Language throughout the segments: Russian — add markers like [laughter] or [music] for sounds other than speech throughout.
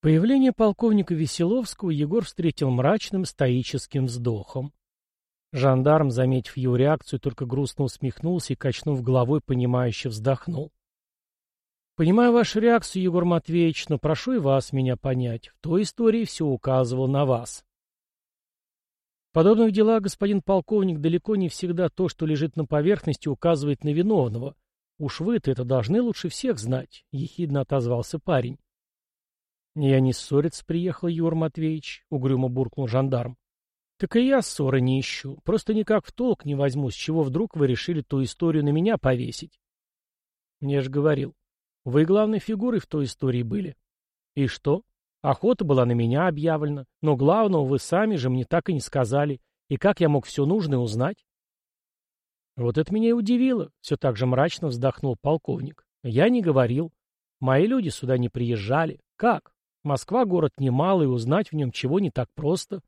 Появление полковника Веселовского Егор встретил мрачным стоическим вздохом. Жандарм, заметив его реакцию, только грустно усмехнулся и, качнув головой, понимающе вздохнул. «Понимаю вашу реакцию, Егор Матвеевич, но прошу и вас меня понять. В той истории все указывало на вас». В подобных делах, господин полковник, далеко не всегда то, что лежит на поверхности, указывает на виновного. Уж вы-то это должны лучше всех знать, — ехидно отозвался парень. «Я не ссориться приехал, Егор Матвеевич», — угрюмо буркнул жандарм. «Так и я ссоры не ищу. Просто никак в толк не возьму, с чего вдруг вы решили ту историю на меня повесить». «Я же говорил, вы главной фигурой в той истории были». «И что? Охота была на меня объявлена, но главного вы сами же мне так и не сказали. И как я мог все нужное узнать?» «Вот это меня и удивило», — все так же мрачно вздохнул полковник. «Я не говорил. Мои люди сюда не приезжали. Как? Москва город немалый, узнать в нем чего не так просто.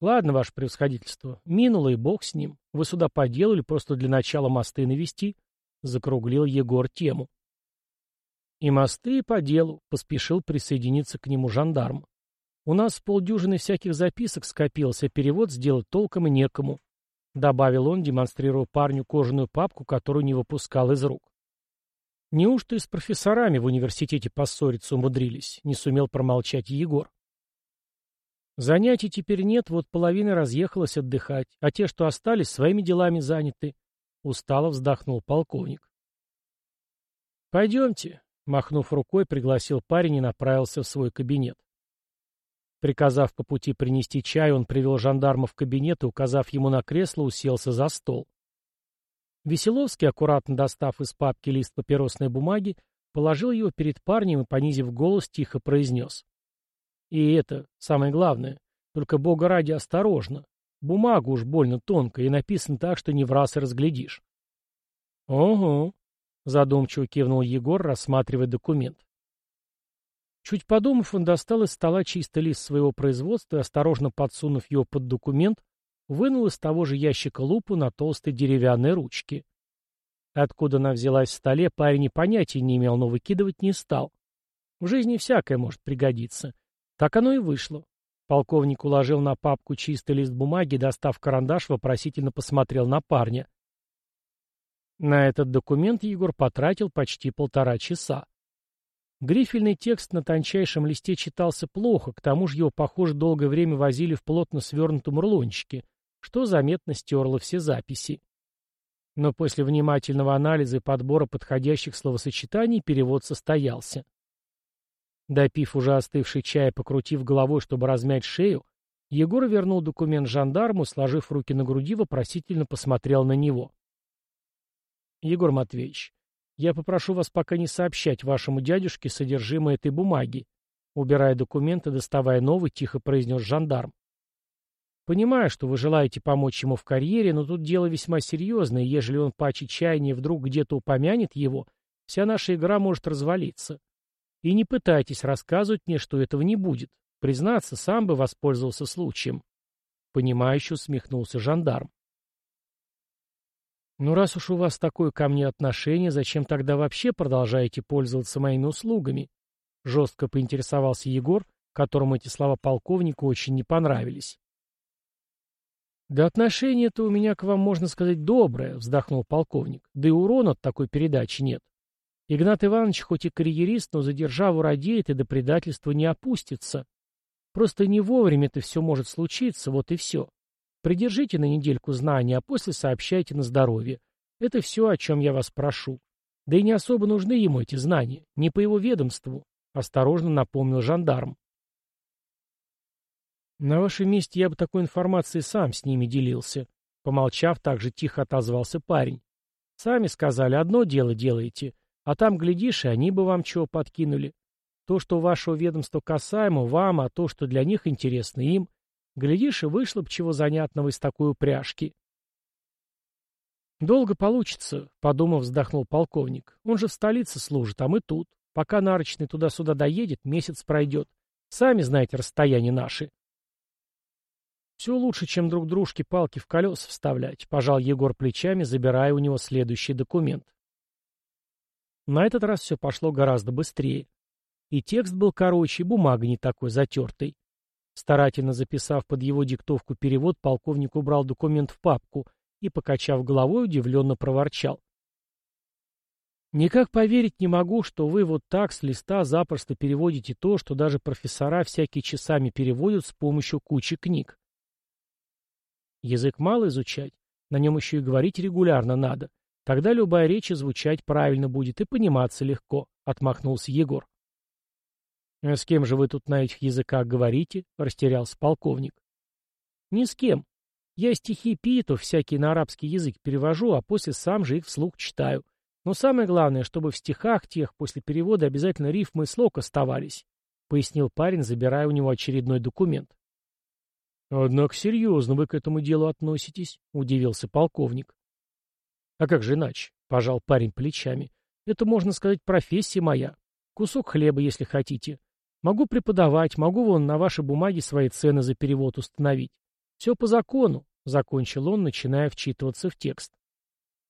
Ладно, ваше превосходительство, минуло и бог с ним. Вы сюда поделали просто для начала мосты навести, — закруглил Егор тему. И мосты, и по делу, — поспешил присоединиться к нему жандарм. У нас полдюжины всяких записок скопилось, а перевод сделать толком и некому, — добавил он, демонстрируя парню кожаную папку, которую не выпускал из рук. Неужто и с профессорами в университете поссориться умудрились? Не сумел промолчать Егор. Занятий теперь нет, вот половина разъехалась отдыхать, а те, что остались, своими делами заняты. Устало вздохнул полковник. «Пойдемте», — махнув рукой, пригласил парень и направился в свой кабинет. Приказав по пути принести чай, он привел жандарма в кабинет и, указав ему на кресло, уселся за стол. Веселовский, аккуратно достав из папки лист папиросной бумаги, положил его перед парнем и, понизив голос, тихо произнес. «И это самое главное. Только, бога ради, осторожно. Бумага уж больно тонкая и написана так, что не в раз и разглядишь». «Ого», — задумчиво кивнул Егор, рассматривая документ. Чуть подумав, он достал из стола чистый лист своего производства и, осторожно подсунув его под документ, вынул из того же ящика лупу на толстой деревянной ручке. Откуда она взялась в столе, парень и понятия не имел, но выкидывать не стал. В жизни всякое может пригодиться. Так оно и вышло. Полковник уложил на папку чистый лист бумаги достав карандаш, вопросительно посмотрел на парня. На этот документ Егор потратил почти полтора часа. Грифельный текст на тончайшем листе читался плохо, к тому же его, похоже, долгое время возили в плотно свернутом рулончике, что заметно стерло все записи. Но после внимательного анализа и подбора подходящих словосочетаний перевод состоялся. Допив уже остывший чай и покрутив головой, чтобы размять шею, Егор вернул документ жандарму, сложив руки на груди, вопросительно посмотрел на него. «Егор Матвеевич, я попрошу вас пока не сообщать вашему дядюшке содержимое этой бумаги», убирая документы, доставая новый, тихо произнес жандарм. Понимаю, что вы желаете помочь ему в карьере, но тут дело весьма серьезное, ежели он по чаяния вдруг где-то упомянет его, вся наша игра может развалиться. И не пытайтесь рассказывать мне, что этого не будет. Признаться, сам бы воспользовался случаем. Понимающе усмехнулся жандарм. «Ну, раз уж у вас такое ко мне отношение, зачем тогда вообще продолжаете пользоваться моими услугами?» Жестко поинтересовался Егор, которому эти слова полковника очень не понравились. «Да отношение-то у меня к вам, можно сказать, доброе», — вздохнул полковник. «Да и урона от такой передачи нет. Игнат Иванович хоть и карьерист, но за державу радеет и до предательства не опустится. Просто не вовремя это все может случиться, вот и все. Придержите на недельку знания, а после сообщайте на здоровье. Это все, о чем я вас прошу. Да и не особо нужны ему эти знания, не по его ведомству», — осторожно напомнил жандарм. На вашем месте я бы такой информацией сам с ними делился. Помолчав, так же тихо отозвался парень. Сами сказали, одно дело делаете, а там, глядишь, и они бы вам чего подкинули. То, что вашего ведомства касаемо, вам, а то, что для них интересно им, глядишь, и вышло бы чего занятного из такой упряжки. «Долго получится», — подумав, вздохнул полковник. «Он же в столице служит, а мы тут. Пока нарочный туда-сюда доедет, месяц пройдет. Сами знаете расстояние наши». Все лучше, чем друг дружке палки в колеса вставлять, пожал Егор плечами, забирая у него следующий документ. На этот раз все пошло гораздо быстрее. И текст был короче, бумага не такой затертой. Старательно записав под его диктовку перевод, полковник убрал документ в папку и, покачав головой, удивленно проворчал. Никак поверить не могу, что вы вот так с листа запросто переводите то, что даже профессора всякие часами переводят с помощью кучи книг. Язык мало изучать, на нем еще и говорить регулярно надо. Тогда любая речь звучать правильно будет и пониматься легко, — отмахнулся Егор. «А с кем же вы тут на этих языках говорите?» — растерялся полковник. «Ни с кем. Я стихи Питов всякие на арабский язык перевожу, а после сам же их вслух читаю. Но самое главное, чтобы в стихах тех после перевода обязательно рифмы и слог оставались, — пояснил парень, забирая у него очередной документ. — Однако серьезно вы к этому делу относитесь, — удивился полковник. — А как же иначе? — пожал парень плечами. — Это, можно сказать, профессия моя. Кусок хлеба, если хотите. Могу преподавать, могу вон на вашей бумаге свои цены за перевод установить. Все по закону, — закончил он, начиная вчитываться в текст.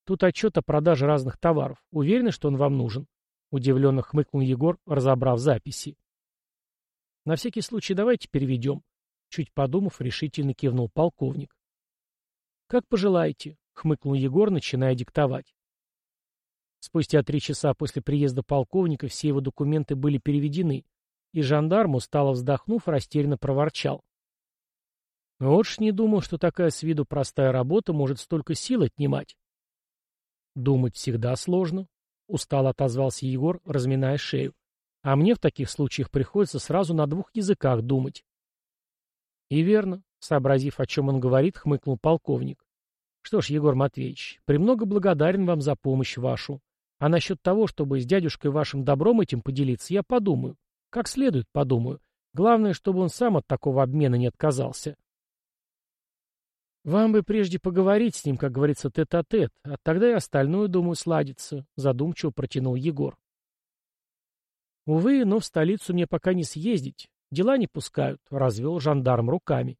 Тут отчет о продаже разных товаров. Уверены, что он вам нужен? Удивленно хмыкнул Егор, разобрав записи. На всякий случай давайте переведем. Чуть подумав, решительно кивнул полковник. Как пожелаете, хмыкнул Егор, начиная диктовать. Спустя три часа после приезда полковника все его документы были переведены, и жандарм, устало вздохнув, растерянно проворчал. Вот ж не думал, что такая с виду простая работа может столько сил отнимать. Думать всегда сложно, устало отозвался Егор, разминая шею. А мне в таких случаях приходится сразу на двух языках думать. И верно, сообразив, о чем он говорит, хмыкнул полковник. Что ж, Егор Матвеевич, премного благодарен вам за помощь вашу. А насчет того, чтобы с дядюшкой вашим добром этим поделиться, я подумаю. Как следует подумаю. Главное, чтобы он сам от такого обмена не отказался. «Вам бы прежде поговорить с ним, как говорится, тет-а-тет, -тет, а тогда и остальное, думаю, сладится», — задумчиво протянул Егор. «Увы, но в столицу мне пока не съездить. Дела не пускают», — развел жандарм руками.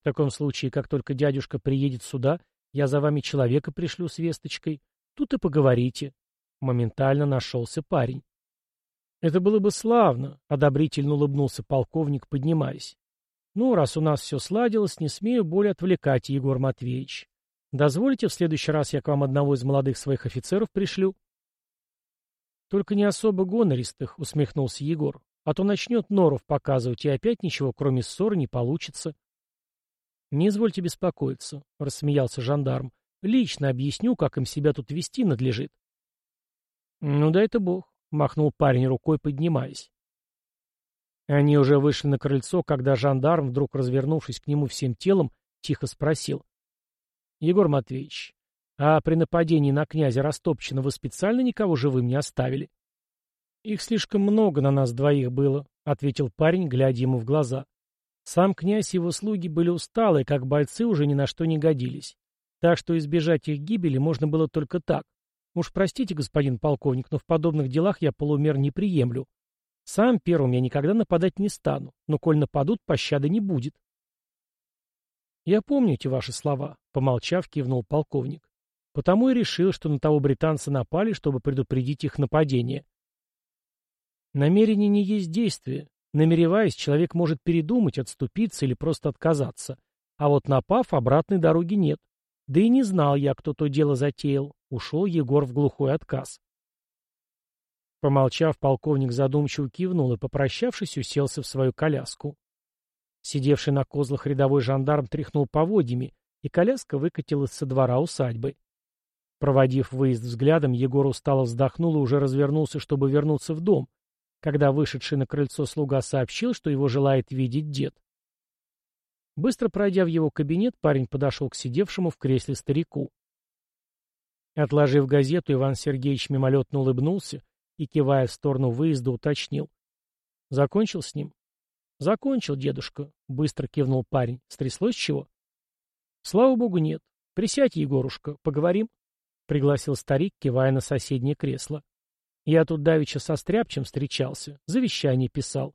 «В таком случае, как только дядюшка приедет сюда, я за вами человека пришлю с весточкой. Тут и поговорите». Моментально нашелся парень. «Это было бы славно», — одобрительно улыбнулся полковник, поднимаясь. Ну, раз у нас все сладилось, не смею более отвлекать, Егор Матвеевич. Дозволите, в следующий раз я к вам одного из молодых своих офицеров пришлю? Только не особо гонористых, усмехнулся Егор. А то начнет норов показывать, и опять ничего, кроме ссоры, не получится. Не извольте беспокоиться, рассмеялся жандарм. Лично объясню, как им себя тут вести надлежит. Ну да это бог, махнул парень рукой, поднимаясь. Они уже вышли на крыльцо, когда жандарм, вдруг развернувшись к нему всем телом, тихо спросил. — Егор Матвеевич, а при нападении на князя Растопчина вы специально никого живым не оставили? — Их слишком много на нас двоих было, — ответил парень, глядя ему в глаза. Сам князь и его слуги были усталые, как бойцы уже ни на что не годились. Так что избежать их гибели можно было только так. Уж простите, господин полковник, но в подобных делах я полумер не приемлю. Сам первым я никогда нападать не стану, но коль нападут, пощады не будет. Я помню эти ваши слова, помолчав, кивнул полковник. Потому и решил, что на того британца напали, чтобы предупредить их нападение. Намерение не есть действие. Намереваясь, человек может передумать, отступиться или просто отказаться. А вот напав, обратной дороги нет. Да и не знал я, кто то дело затеял. Ушел Егор в глухой отказ. Помолчав, полковник задумчиво кивнул и, попрощавшись, уселся в свою коляску. Сидевший на козлах рядовой жандарм тряхнул поводьями, и коляска выкатилась со двора усадьбы. Проводив выезд взглядом, Егор устало вздохнул и уже развернулся, чтобы вернуться в дом, когда вышедший на крыльцо слуга сообщил, что его желает видеть дед. Быстро пройдя в его кабинет, парень подошел к сидевшему в кресле старику. Отложив газету, Иван Сергеевич мимолетно улыбнулся и, кивая в сторону выезда, уточнил. «Закончил с ним?» «Закончил, дедушка», — быстро кивнул парень. «Стряслось чего?» «Слава богу, нет. Присядь, Егорушка, поговорим», — пригласил старик, кивая на соседнее кресло. «Я тут давеча со Стряпчем встречался, завещание писал.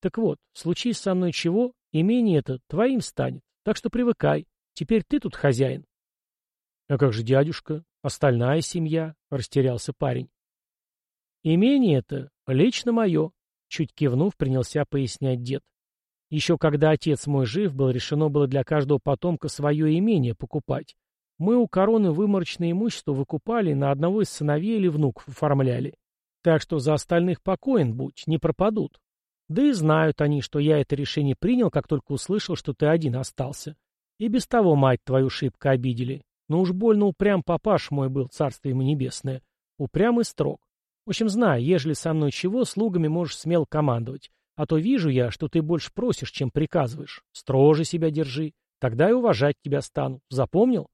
Так вот, случись со мной чего, имение это твоим станет, так что привыкай. Теперь ты тут хозяин». «А как же дядюшка? Остальная семья?» — растерялся парень. «Имение это лично мое», Чуть кивнув, принялся пояснять дед. Еще когда отец мой жив был, решено было для каждого потомка свое имение покупать. Мы у короны выморочное имущество выкупали на одного из сыновей или внуков оформляли. Так что за остальных покоен будь, не пропадут. Да и знают они, что я это решение принял, как только услышал, что ты один остался. И без того мать твою шибко обидели. Но уж больно упрям папаш мой был, царство ему небесное. Упрям и строг. В общем, знай, ежели со мной чего, слугами можешь смело командовать. А то вижу я, что ты больше просишь, чем приказываешь. Строже себя держи. Тогда и уважать тебя стану. Запомнил?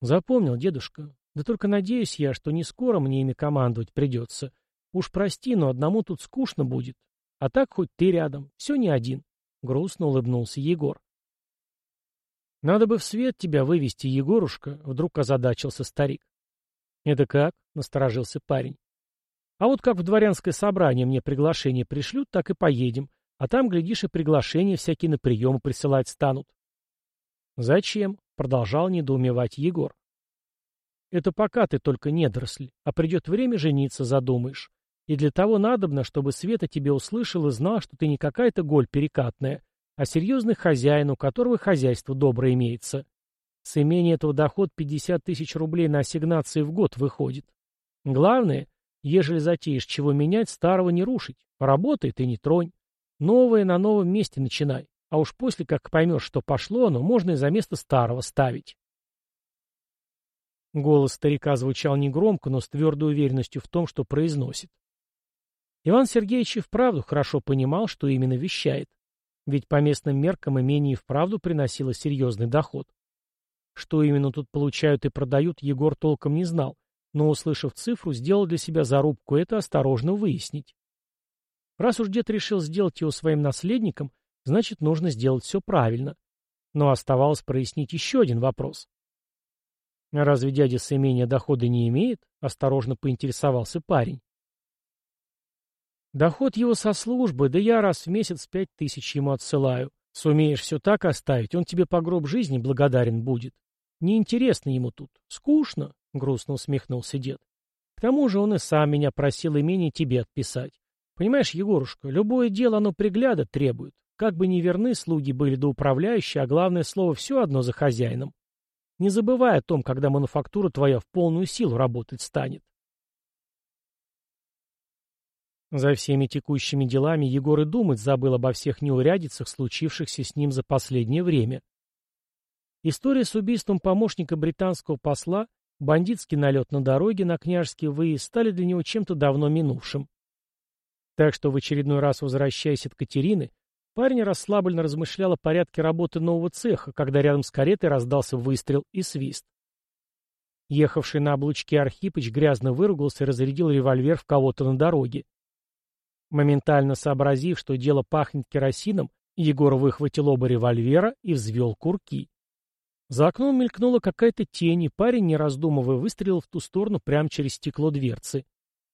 Запомнил, дедушка. Да только надеюсь я, что не скоро мне ими командовать придется. Уж прости, но одному тут скучно будет. А так хоть ты рядом, все не один. Грустно улыбнулся Егор. Надо бы в свет тебя вывести, Егорушка, вдруг озадачился старик. Это как? Насторожился парень. А вот как в дворянское собрание мне приглашение пришлют, так и поедем. А там, глядишь, и приглашения всякие на приемы присылать станут. Зачем? Продолжал недоумевать Егор. Это пока ты только недоросль, а придет время жениться задумаешь. И для того надобно, чтобы Света тебе услышал и знал, что ты не какая-то голь перекатная, а серьезный хозяин, у которого хозяйство доброе имеется. С имения этого доход 50 тысяч рублей на ассигнации в год выходит. Главное, ежели затеешь чего менять, старого не рушить. Работает и не тронь. Новое на новом месте начинай. А уж после, как поймешь, что пошло оно, можно и за место старого ставить. Голос старика звучал негромко, но с твердой уверенностью в том, что произносит. Иван Сергеевич и вправду хорошо понимал, что именно вещает. Ведь по местным меркам имение и вправду приносило серьезный доход. Что именно тут получают и продают, Егор толком не знал, но, услышав цифру, сделал для себя зарубку это осторожно выяснить. Раз уж дед решил сделать его своим наследником, значит, нужно сделать все правильно. Но оставалось прояснить еще один вопрос. «А разве дядя с имения дохода не имеет?» — осторожно поинтересовался парень. Доход его со службы, да я раз в месяц пять тысяч ему отсылаю. Сумеешь все так оставить, он тебе по гроб жизни благодарен будет. Неинтересно ему тут. Скучно, — грустно усмехнулся дед. К тому же он и сам меня просил имение тебе отписать. Понимаешь, Егорушка, любое дело оно пригляда требует. Как бы ни верны слуги были до управляющие, а главное слово все одно за хозяином. Не забывай о том, когда мануфактура твоя в полную силу работать станет. За всеми текущими делами Егор и думать забыл обо всех неурядицах, случившихся с ним за последнее время. История с убийством помощника британского посла, бандитский налет на дороге на княжеский выезд стали для него чем-то давно минувшим. Так что в очередной раз возвращаясь от Катерины, парень расслабленно размышлял о порядке работы нового цеха, когда рядом с каретой раздался выстрел и свист. Ехавший на облучке Архипыч грязно выругался и разрядил револьвер в кого-то на дороге. Моментально сообразив, что дело пахнет керосином, Егор выхватил оба револьвера и взвел курки. За окном мелькнула какая-то тень, и парень, не раздумывая, выстрелил в ту сторону прямо через стекло дверцы.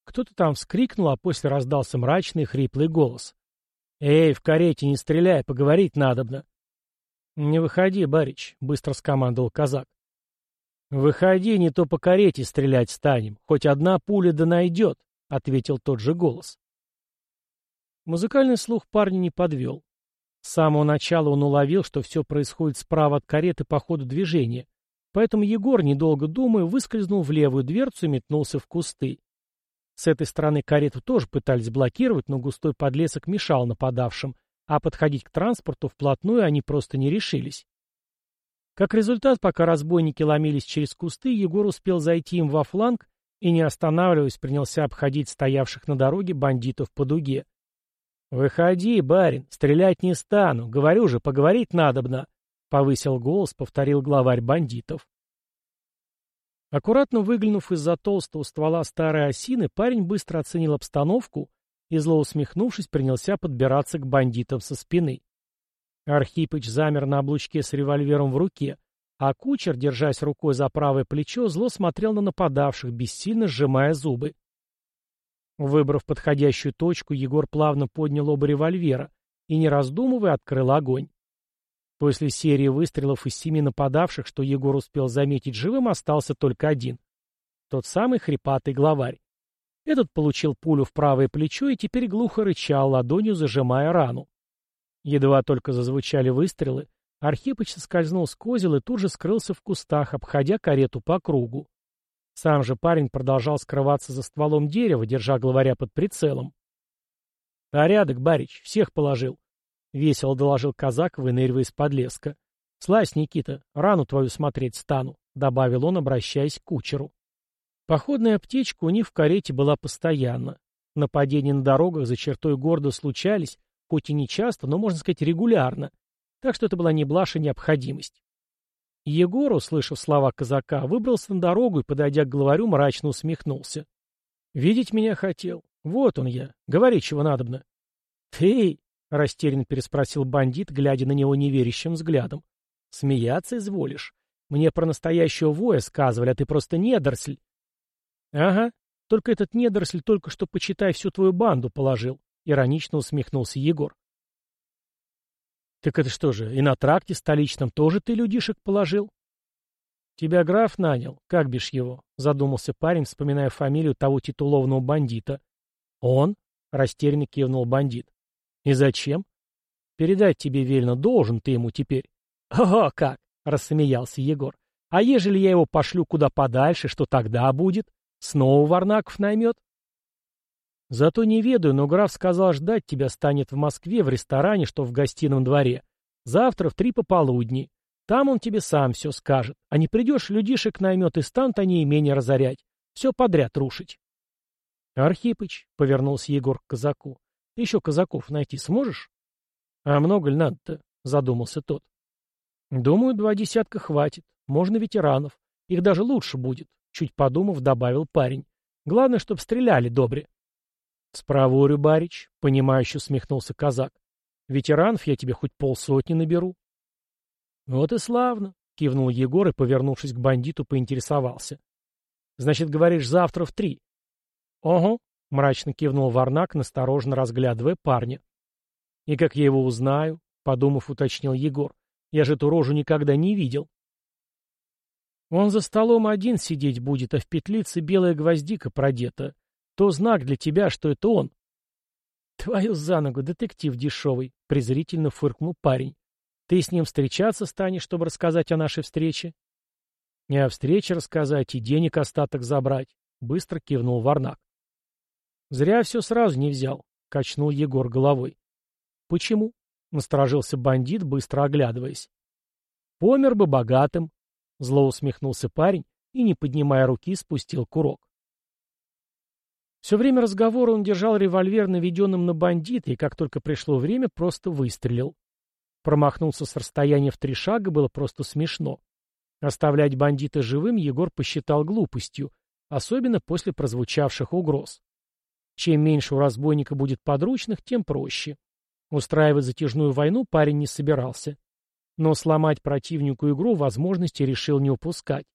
Кто-то там вскрикнул, а после раздался мрачный хриплый голос. «Эй, в карете не стреляй, поговорить надобно». «Не выходи, барич», — быстро скомандовал казак. «Выходи, не то по карете стрелять станем. Хоть одна пуля да найдет», — ответил тот же голос. Музыкальный слух парня не подвел. С самого начала он уловил, что все происходит справа от кареты по ходу движения, поэтому Егор, недолго думая, выскользнул в левую дверцу и метнулся в кусты. С этой стороны карету тоже пытались блокировать, но густой подлесок мешал нападавшим, а подходить к транспорту вплотную они просто не решились. Как результат, пока разбойники ломились через кусты, Егор успел зайти им во фланг и, не останавливаясь, принялся обходить стоявших на дороге бандитов по дуге. «Выходи, барин, стрелять не стану, говорю же, поговорить надобно», — повысил голос, повторил главарь бандитов. Аккуратно выглянув из-за толстого ствола старой осины, парень быстро оценил обстановку и, зло усмехнувшись, принялся подбираться к бандитам со спины. Архипыч замер на облучке с револьвером в руке, а кучер, держась рукой за правое плечо, зло смотрел на нападавших, бессильно сжимая зубы. Выбрав подходящую точку, Егор плавно поднял оба револьвера и, не раздумывая, открыл огонь. После серии выстрелов из семи нападавших, что Егор успел заметить живым, остался только один. Тот самый хрипатый главарь. Этот получил пулю в правое плечо и теперь глухо рычал, ладонью зажимая рану. Едва только зазвучали выстрелы, Архипыч соскользнул с козел и тут же скрылся в кустах, обходя карету по кругу. Сам же парень продолжал скрываться за стволом дерева, держа главаря под прицелом. «Порядок, барич, всех положил», — весело доложил казак, выныривая из-под леска. «Слазь, Никита, рану твою смотреть стану», — добавил он, обращаясь к кучеру. Походная аптечка у них в карете была постоянно. Нападения на дорогах за чертой города случались, хоть и не часто, но, можно сказать, регулярно. Так что это была не блажь, а необходимость. Егор, услышав слова казака, выбрался на дорогу и, подойдя к главарю, мрачно усмехнулся. «Видеть меня хотел. Вот он я. Говори, чего надобно». «Ты?» — растерянно переспросил бандит, глядя на него неверящим взглядом. «Смеяться изволишь? Мне про настоящего воя сказывали, а ты просто недоросль». «Ага, только этот недоросль только что, почитай, всю твою банду положил», — иронично усмехнулся Егор. «Так это что же, и на тракте столичном тоже ты людишек положил?» «Тебя граф нанял, как бишь его?» — задумался парень, вспоминая фамилию того титулованного бандита. «Он?» — растерянно кивнул бандит. «И зачем?» «Передать тебе велено, должен ты ему теперь». [laughs] «О, как!» — рассмеялся Егор. «А ежели я его пошлю куда подальше, что тогда будет?» Снова Варнаков наймет? Зато не ведаю, но граф сказал, ждать тебя станет в Москве в ресторане, что в гостином дворе. Завтра в три пополудни. Там он тебе сам все скажет. А не придешь, людишек наймет, и станут они имение разорять. Все подряд рушить. Архипыч, — повернулся Егор к казаку, — еще казаков найти сможешь? А много ли надо-то? — задумался тот. Думаю, два десятка хватит. Можно ветеранов. Их даже лучше будет. Чуть подумав, добавил парень. Главное, чтоб стреляли добре. Спроворю, барич, понимающе усмехнулся казак. Ветеранов я тебе хоть полсотни наберу. Вот и славно, кивнул Егор и, повернувшись к бандиту, поинтересовался. Значит, говоришь, завтра в три? Ого, мрачно кивнул Варнак, настороженно разглядывая парня. И как я его узнаю? Подумав, уточнил Егор. Я же эту рожу никогда не видел. Он за столом один сидеть будет, а в петлице белая гвоздика продета. То знак для тебя, что это он. Твою за ногу, детектив дешевый, презрительно фыркнул парень. Ты с ним встречаться станешь, чтобы рассказать о нашей встрече? Не о встрече рассказать и денег остаток забрать, быстро кивнул Варнак. Зря все сразу не взял, качнул Егор головой. Почему? Насторожился бандит, быстро оглядываясь. Помер бы богатым, Зло усмехнулся парень и, не поднимая руки, спустил курок. Все время разговора он держал револьвер наведенным на бандита, и как только пришло время, просто выстрелил. Промахнулся с расстояния в три шага было просто смешно. Оставлять бандита живым Егор посчитал глупостью, особенно после прозвучавших угроз. Чем меньше у разбойника будет подручных, тем проще. Устраивать затяжную войну парень не собирался. Но сломать противнику игру возможности решил не упускать.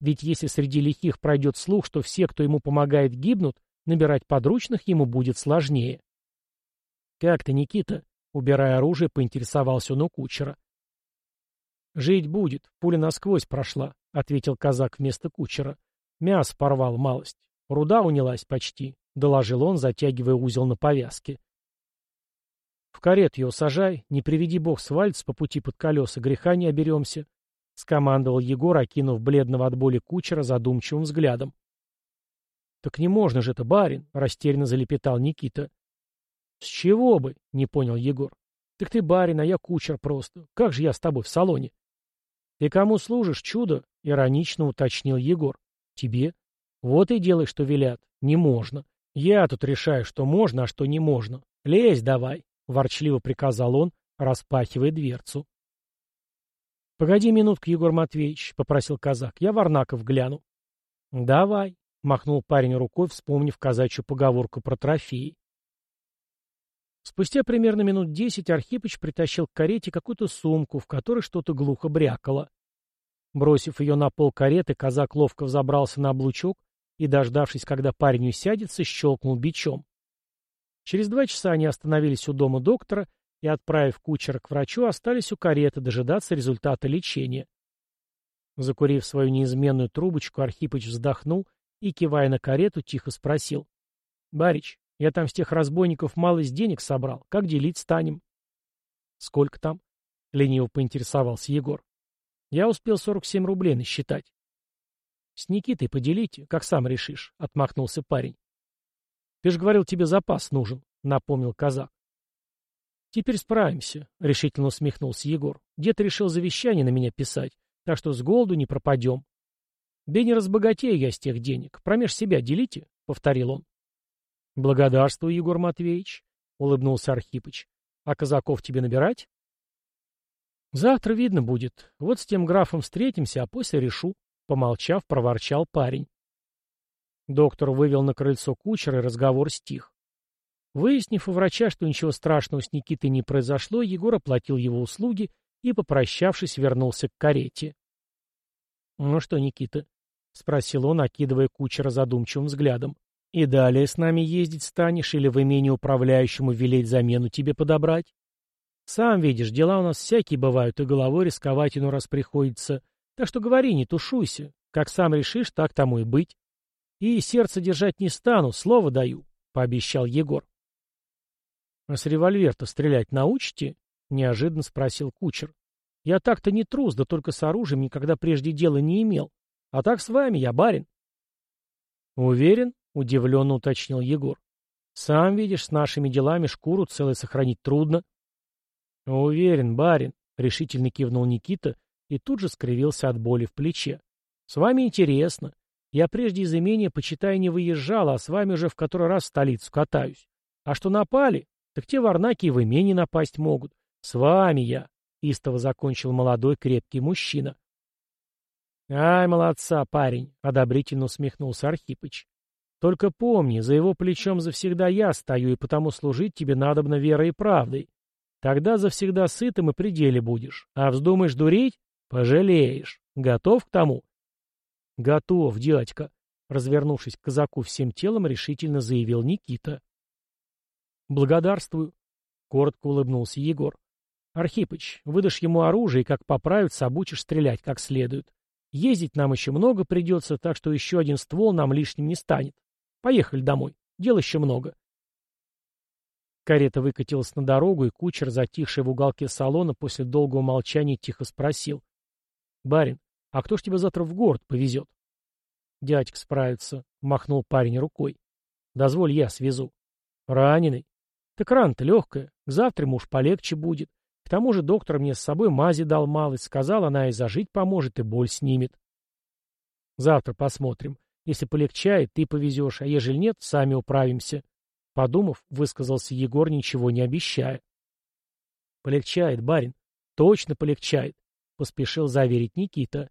Ведь если среди лихих пройдет слух, что все, кто ему помогает, гибнут, набирать подручных ему будет сложнее. «Как ты, Никита?» — убирая оружие, поинтересовался он у кучера. «Жить будет, пуля насквозь прошла», — ответил казак вместо кучера. «Мясо порвал малость. Руда унялась почти», — доложил он, затягивая узел на повязке. В карет его сажай, не приведи бог свалится по пути под колеса, греха не оберемся, — скомандовал Егор, окинув бледного от боли кучера задумчивым взглядом. — Так не можно же это, барин, — растерянно залепетал Никита. — С чего бы, — не понял Егор. — Так ты барин, а я кучер просто. Как же я с тобой в салоне? — Ты кому служишь, чудо? — иронично уточнил Егор. — Тебе. Вот и делай, что велят. Не можно. Я тут решаю, что можно, а что не можно. Лезь давай. — ворчливо приказал он, распахивая дверцу. — Погоди минутку, Егор Матвеевич, — попросил казак, — я Варнаков гляну. — Давай, — махнул парень рукой, вспомнив казачью поговорку про трофеи. Спустя примерно минут десять Архипыч притащил к карете какую-то сумку, в которой что-то глухо брякало. Бросив ее на пол кареты, казак ловко взобрался на облучок и, дождавшись, когда парень усядется, щелкнул бичом. Через два часа они остановились у дома доктора и, отправив кучера к врачу, остались у кареты дожидаться результата лечения. Закурив свою неизменную трубочку, Архипыч вздохнул и, кивая на карету, тихо спросил. Барич, я там с тех разбойников малость денег собрал. Как делить станем? Сколько там? Лениво поинтересовался Егор. Я успел 47 рублей насчитать. С Никитой поделите, как сам решишь, отмахнулся парень. Ты же говорил, тебе запас нужен, напомнил казак. Теперь справимся, решительно усмехнулся Егор. Дед решил завещание на меня писать, так что с голоду не пропадем. Да не разбогатею я с тех денег. Промеж себя делите, повторил он. Благодарствую, Егор Матвеевич, улыбнулся Архипыч. А казаков тебе набирать? Завтра видно будет. Вот с тем графом встретимся, а после решу. Помолчав, проворчал парень. Доктор вывел на крыльцо кучера, и разговор стих. Выяснив у врача, что ничего страшного с Никитой не произошло, Егор оплатил его услуги и, попрощавшись, вернулся к карете. «Ну что, Никита?» — спросил он, окидывая кучера задумчивым взглядом. «И далее с нами ездить станешь или в имение управляющему велеть замену тебе подобрать? Сам видишь, дела у нас всякие бывают, и головой рисковать иной раз приходится. Так что говори, не тушуйся. Как сам решишь, так тому и быть. И сердце держать не стану, слово даю», — пообещал Егор. «А с револьвер-то стрелять научите?» — неожиданно спросил кучер. «Я так-то не трус, да только с оружием никогда прежде дела не имел. А так с вами, я барин». «Уверен?» — удивленно уточнил Егор. «Сам видишь, с нашими делами шкуру целой сохранить трудно». «Уверен, барин», — решительно кивнул Никита и тут же скривился от боли в плече. «С вами интересно. Я прежде из имения, почитай, не выезжал, а с вами уже в который раз в столицу катаюсь. А что напали, так те варнаки и в имении напасть могут. С вами я», — истово закончил молодой крепкий мужчина. «Ай, молодца, парень!» — одобрительно усмехнулся Архипыч. «Только помни, за его плечом завсегда я стою, и потому служить тебе надобно верой и правдой. Тогда завсегда сытым и пределе будешь. А вздумаешь дурить — пожалеешь. Готов к тому? — Готов, дядька, — развернувшись к казаку всем телом, решительно заявил Никита. — Благодарствую, — коротко улыбнулся Егор. — Архипыч, выдашь ему оружие, и как поправиться, обучишь стрелять как следует. Ездить нам еще много придется, так что еще один ствол нам лишним не станет. Поехали домой. Дел еще много. Карета выкатилась на дорогу, и кучер, затихший в уголке салона, после долгого молчания тихо спросил. — Барин, а кто ж тебя завтра в город повезет? — Дядька справится, — махнул парень рукой. — Дозволь, я свезу. — Раненый? — Так рана-то легкая. К завтра уж полегче будет. К тому же доктор мне с собой мази дал малость. Сказал, она и зажить поможет, и боль снимет. — Завтра посмотрим. Если полегчает, ты повезешь, а ежели нет, сами управимся. Подумав, высказался Егор, ничего не обещая. «Полегчает, барин. Точно полегчает», — поспешил заверить Никита.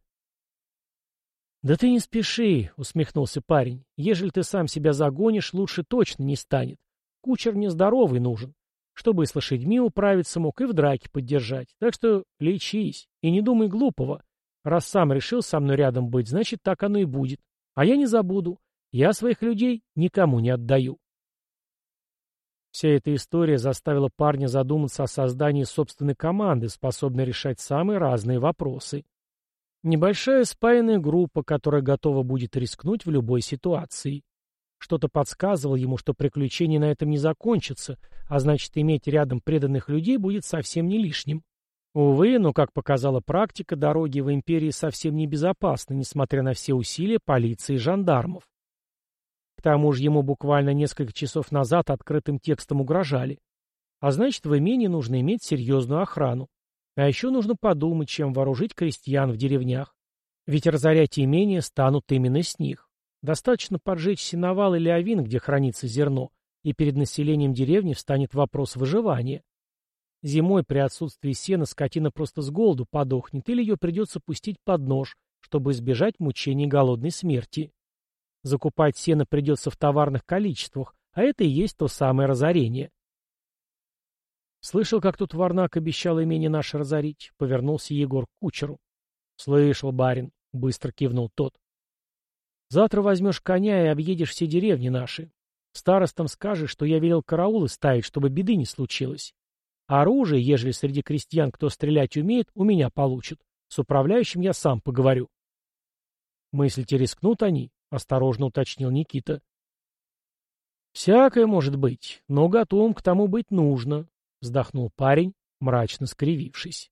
«Да ты не спеши», — усмехнулся парень. «Ежели ты сам себя загонишь, лучше точно не станет. Кучер мне здоровый нужен, чтобы и с лошадьми управиться мог, и в драке поддержать. Так что лечись и не думай глупого. Раз сам решил со мной рядом быть, значит, так оно и будет. А я не забуду. Я своих людей никому не отдаю». Вся эта история заставила парня задуматься о создании собственной команды, способной решать самые разные вопросы. Небольшая спаянная группа, которая готова будет рискнуть в любой ситуации. Что-то подсказывало ему, что приключения на этом не закончатся, а значит, иметь рядом преданных людей будет совсем не лишним. Увы, но, как показала практика, дороги в империи совсем не безопасны, несмотря на все усилия полиции и жандармов. Тому же ему буквально несколько часов назад открытым текстом угрожали. А значит, в имении нужно иметь серьезную охрану. А еще нужно подумать, чем вооружить крестьян в деревнях. Ведь разорять имения станут именно с них. Достаточно поджечь сеновал или овин, где хранится зерно, и перед населением деревни встанет вопрос выживания. Зимой при отсутствии сена скотина просто с голоду подохнет, или ее придется пустить под нож, чтобы избежать мучений голодной смерти. Закупать сено придется в товарных количествах, а это и есть то самое разорение. «Слышал, как тут Варнак обещал имение наше разорить?» — повернулся Егор к кучеру. «Слышал, барин», — быстро кивнул тот. «Завтра возьмешь коня и объедешь все деревни наши. Старостам скажешь, что я велел караулы ставить, чтобы беды не случилось. Оружие, ежели среди крестьян кто стрелять умеет, у меня получат. С управляющим я сам поговорю». «Мыслите, рискнут они?» — осторожно уточнил Никита. «Всякое может быть, но готовым к тому быть нужно», — вздохнул парень, мрачно скривившись.